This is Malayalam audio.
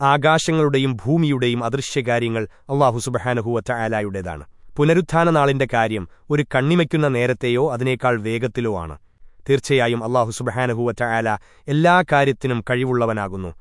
ആകാശങ്ങളുടെയും ഭൂമിയുടെയും അദൃശ്യകാര്യങ്ങൾ അള്ളാഹു സുബഹാനഹുവറ്റ ആലായുടേതാണ് പുനരുത്ഥാന നാളിന്റെ കാര്യം ഒരു കണ്ണിമയ്ക്കുന്ന നേരത്തെയോ അതിനേക്കാൾ വേഗത്തിലോ ആണ്. തീർച്ചയായും അള്ളാഹു സുബഹാനഹുവറ്റ ആല എല്ലാ കാര്യത്തിനും കഴിവുള്ളവനാകുന്നു.